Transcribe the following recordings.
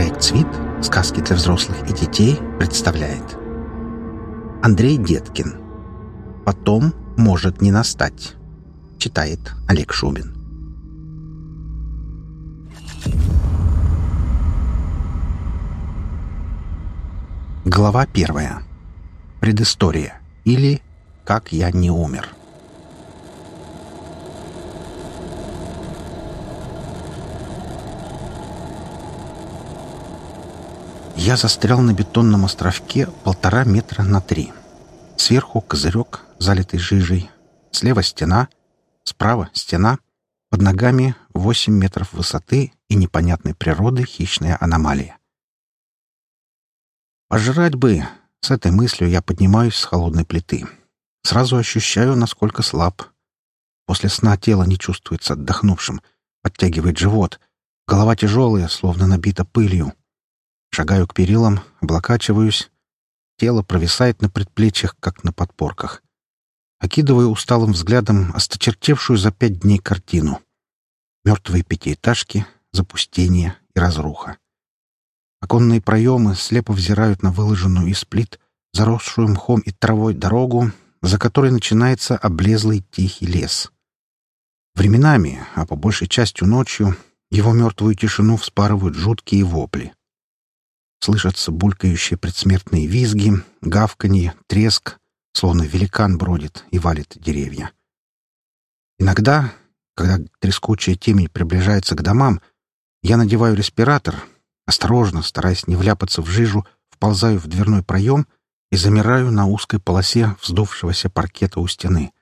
Проект «Свит. Сказки для взрослых и детей» представляет Андрей Деткин «Потом может не настать» Читает Олег Шубин Глава первая. Предыстория. Или «Как я не умер». Я застрял на бетонном островке полтора метра на три. Сверху козырек, залитый жижей. Слева стена, справа стена. Под ногами восемь метров высоты и непонятной природы хищная аномалия. Пожрать бы! С этой мыслью я поднимаюсь с холодной плиты. Сразу ощущаю, насколько слаб. После сна тело не чувствуется отдохнувшим. Подтягивает живот. Голова тяжелая, словно набита пылью. Шагаю к перилам, облокачиваюсь. Тело провисает на предплечьях, как на подпорках. Окидываю усталым взглядом осточертевшую за пять дней картину. Мертвые пятиэтажки, запустение и разруха. Оконные проемы слепо взирают на выложенную из плит, заросшую мхом и травой дорогу, за которой начинается облезлый тихий лес. Временами, а по большей частью ночью, его мертвую тишину вспарывают жуткие вопли. Слышатся булькающие предсмертные визги, гавканье, треск, словно великан бродит и валит деревья. Иногда, когда трескучая темень приближается к домам, я надеваю респиратор, осторожно, стараясь не вляпаться в жижу, вползаю в дверной проем и замираю на узкой полосе вздувшегося паркета у стены.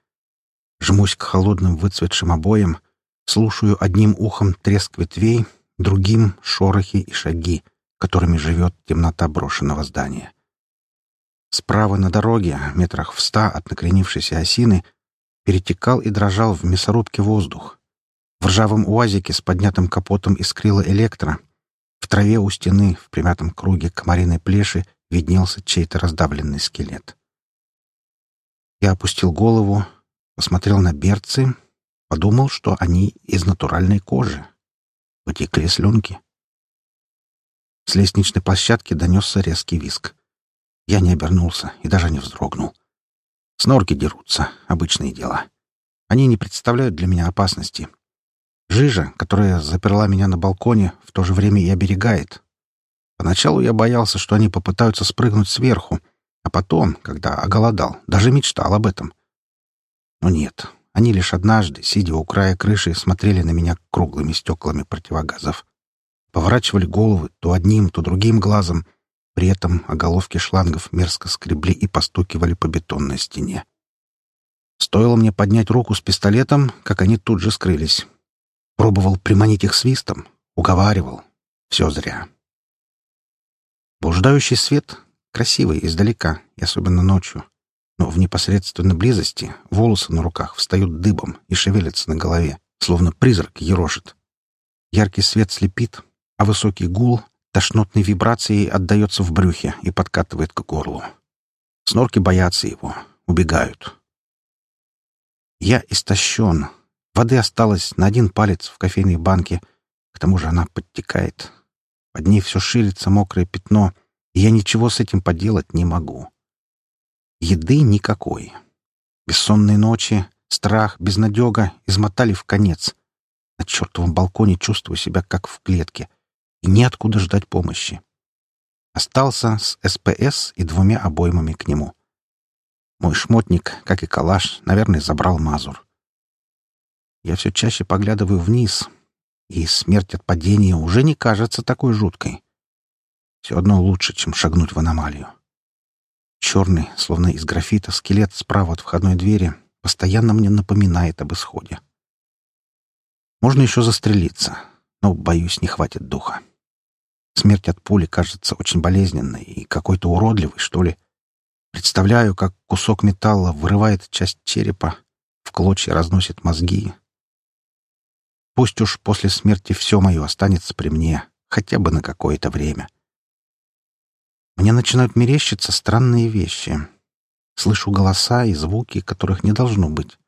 Жмусь к холодным выцветшим обоям, слушаю одним ухом треск ветвей, другим — шорохи и шаги — которыми живет темнота брошенного здания. Справа на дороге, метрах в ста от накренившейся осины, перетекал и дрожал в мясорубке воздух. В ржавом уазике с поднятым капотом искрила электро. В траве у стены, в примятом круге комариной плеши, виднелся чей-то раздавленный скелет. Я опустил голову, посмотрел на берцы, подумал, что они из натуральной кожи. Потекли слюнки. С лестничной площадки донесся резкий виск. Я не обернулся и даже не вздрогнул. Снорки дерутся, обычное дело. Они не представляют для меня опасности. Жижа, которая заперла меня на балконе, в то же время и оберегает. Поначалу я боялся, что они попытаются спрыгнуть сверху, а потом, когда оголодал, даже мечтал об этом. Но нет, они лишь однажды, сидя у края крыши, смотрели на меня круглыми стеклами противогазов поворачивали головы то одним, то другим глазом. При этом оголовки шлангов мерзко скребли и постукивали по бетонной стене. Стоило мне поднять руку с пистолетом, как они тут же скрылись. Пробовал приманить их свистом, уговаривал. Все зря. Блуждающий свет красивый издалека, и особенно ночью. Но в непосредственной близости волосы на руках встают дыбом и шевелятся на голове, словно призрак ерошит. Яркий свет слепит, а высокий гул тошнотной вибрацией отдается в брюхе и подкатывает к горлу. Снорки боятся его, убегают. Я истощен. Воды осталось на один палец в кофейной банке. К тому же она подтекает. Под ней все ширится мокрое пятно, и я ничего с этим поделать не могу. Еды никакой. Бессонные ночи, страх, безнадега измотали в конец. На чертовом балконе чувствую себя как в клетке — и неоткуда ждать помощи. Остался с СПС и двумя обоймами к нему. Мой шмотник, как и калаш, наверное, забрал Мазур. Я все чаще поглядываю вниз, и смерть от падения уже не кажется такой жуткой. Все одно лучше, чем шагнуть в аномалию. Черный, словно из графита, скелет справа от входной двери постоянно мне напоминает об исходе. Можно еще застрелиться, но, боюсь, не хватит духа. Смерть от пули кажется очень болезненной и какой-то уродливой, что ли. Представляю, как кусок металла вырывает часть черепа, в клочья разносит мозги. Пусть уж после смерти все мое останется при мне, хотя бы на какое-то время. Мне начинают мерещиться странные вещи. Слышу голоса и звуки, которых не должно быть.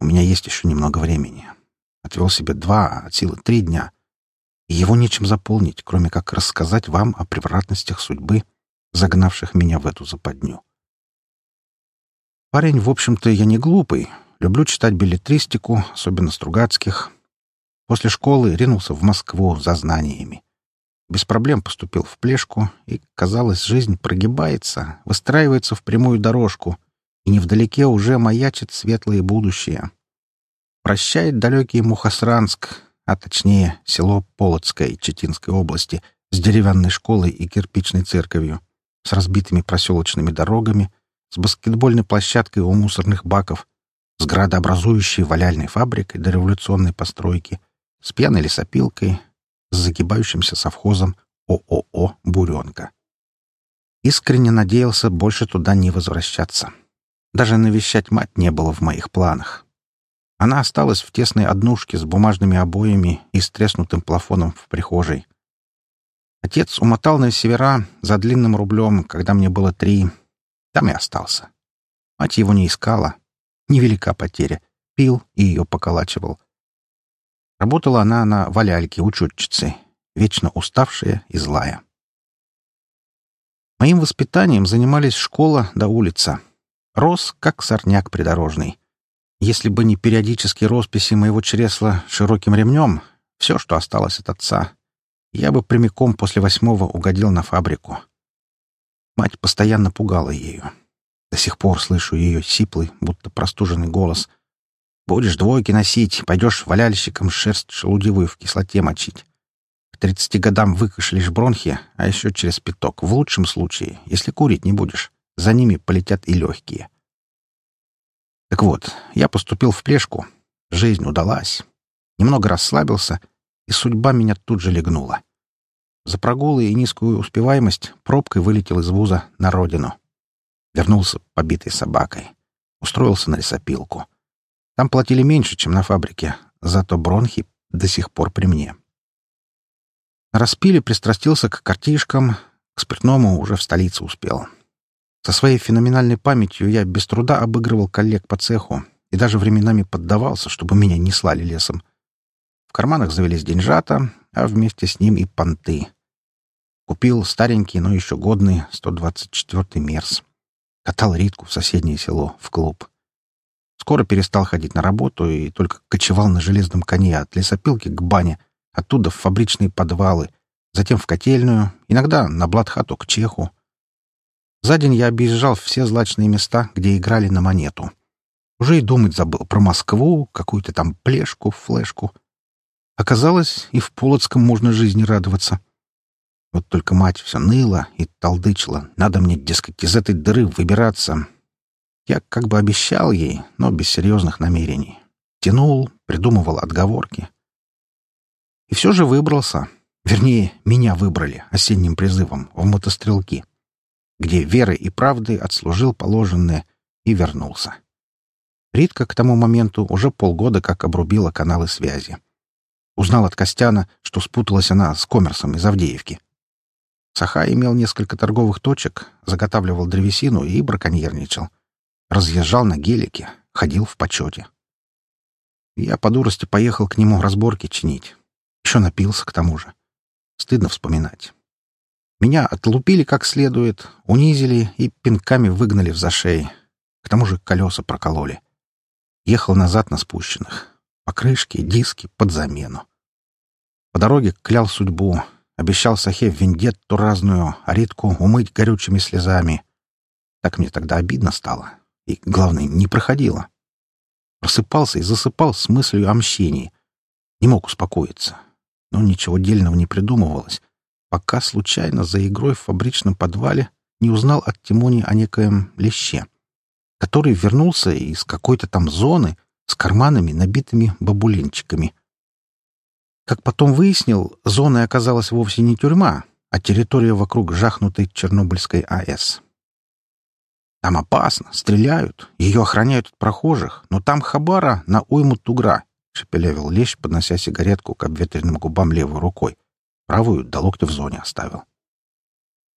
У меня есть еще немного времени. Отвел себе два, от силы три дня. И его нечем заполнить, кроме как рассказать вам о превратностях судьбы, загнавших меня в эту западню. Парень, в общем-то, я не глупый. Люблю читать билетристику, особенно Стругацких. После школы ринулся в Москву за знаниями. Без проблем поступил в плешку, и, казалось, жизнь прогибается, выстраивается в прямую дорожку, и невдалеке уже маячит светлое будущее. Прощает далекий Мухосранск, а точнее село Полоцкое Читинской области с деревянной школой и кирпичной церковью, с разбитыми проселочными дорогами, с баскетбольной площадкой у мусорных баков, с градообразующей валяльной фабрикой дореволюционной постройки, с пьяной лесопилкой, с загибающимся совхозом ООО «Буренка». Искренне надеялся больше туда не возвращаться. Даже навещать мать не было в моих планах. Она осталась в тесной однушке с бумажными обоями и с треснутым плафоном в прихожей. Отец умотал на севера за длинным рублем, когда мне было три. Там и остался. Мать его не искала. Невелика потеря. Пил и ее поколачивал. Работала она на валяльке учетчицы, вечно уставшая и злая. Моим воспитанием занимались школа да улица. Рос, как сорняк придорожный. Если бы не периодические росписи моего чресла широким ремнем, все, что осталось от отца, я бы прямиком после восьмого угодил на фабрику. Мать постоянно пугала ею. До сих пор слышу ее сиплый, будто простуженный голос. «Будешь двойки носить, пойдешь валяльщиком шерсть шелудивую в кислоте мочить. К тридцати годам выкашляешь бронхи, а еще через пяток. В лучшем случае, если курить не будешь, за ними полетят и легкие. Так вот, я поступил в плешку. Жизнь удалась. Немного расслабился, и судьба меня тут же легнула. За прогулы и низкую успеваемость пробкой вылетел из вуза на родину. Вернулся побитой собакой. Устроился на лесопилку. Там платили меньше, чем на фабрике, зато бронхи до сих пор при мне. На распиле пристрастился к картишкам, к спиртному уже в столице успел. Со своей феноменальной памятью я без труда обыгрывал коллег по цеху и даже временами поддавался, чтобы меня не слали лесом. В карманах завелись деньжата, а вместе с ним и понты. Купил старенький, но еще годный 124-й Мерс. Катал Ритку в соседнее село, в клуб. Скоро перестал ходить на работу и только кочевал на железном коне от лесопилки к бане, оттуда в фабричные подвалы, затем в котельную, иногда на блатхату к чеху. За день я объезжал все злачные места, где играли на монету. Уже и думать забыл про Москву, какую-то там плешку, флешку. Оказалось, и в Полоцком можно жизни радоваться. Вот только мать все ныла и толдычила. Надо мне, дескать, из этой дыры выбираться. Я как бы обещал ей, но без серьезных намерений. Тянул, придумывал отговорки. И все же выбрался. Вернее, меня выбрали осенним призывом в мотострелки где веры и правды отслужил положенное и вернулся. Ритка к тому моменту уже полгода как обрубила каналы связи. Узнал от Костяна, что спуталась она с коммерсом из Авдеевки. Саха имел несколько торговых точек, заготавливал древесину и браконьерничал. Разъезжал на гелике, ходил в почете. Я по дурости поехал к нему разборки чинить. Еще напился к тому же. Стыдно вспоминать. Меня отлупили как следует, унизили и пинками выгнали в зашей. К тому же колеса прокололи. Ехал назад на спущенных. Покрышки, диски под замену. По дороге клял судьбу. Обещал Сахе вендетту разную, а Ритку умыть горючими слезами. Так мне тогда обидно стало. И, главное, не проходило. Просыпался и засыпал с мыслью о мщении. Не мог успокоиться. Но ничего дельного не придумывалось пока случайно за игрой в фабричном подвале не узнал от Тимони о некоем леще, который вернулся из какой-то там зоны с карманами, набитыми бабулинчиками. Как потом выяснил, зоной оказалась вовсе не тюрьма, а территория вокруг жахнутой Чернобыльской АЭС. Там опасно, стреляют, ее охраняют от прохожих, но там хабара на уйму тугра, — шепелявил лещ, поднося сигаретку к обветренным губам левой рукой. Правую до локтя в зоне оставил.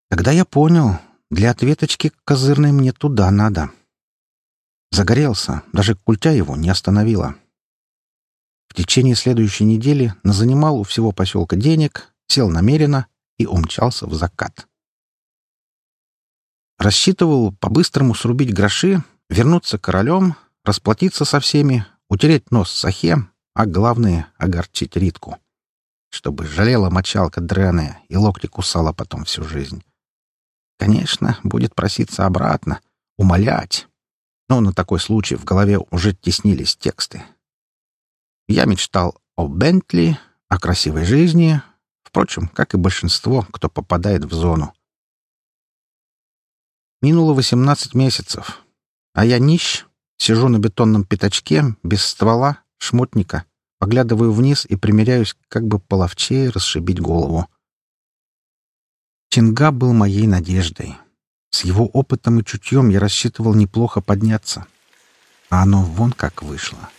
Тогда я понял, для ответочки козырной мне туда надо. Загорелся, даже культя его не остановила. В течение следующей недели назанимал у всего поселка денег, сел намеренно и умчался в закат. Рассчитывал по-быстрому срубить гроши, вернуться королем, расплатиться со всеми, утереть нос Сахе, а главное — огорчить Ритку. Чтобы жалела мочалка дреная и локти кусала потом всю жизнь. Конечно, будет проситься обратно, умолять. Но на такой случай в голове уже теснились тексты. Я мечтал о Бентли, о красивой жизни, впрочем, как и большинство, кто попадает в зону. Минуло 18 месяцев, а я нищ, сижу на бетонном пятачке, без ствола, шмотника, поглядываю вниз и примеряюсь, как бы половчее расшибить голову. Чинга был моей надеждой. С его опытом и чутьем я рассчитывал неплохо подняться. А оно вон как вышло.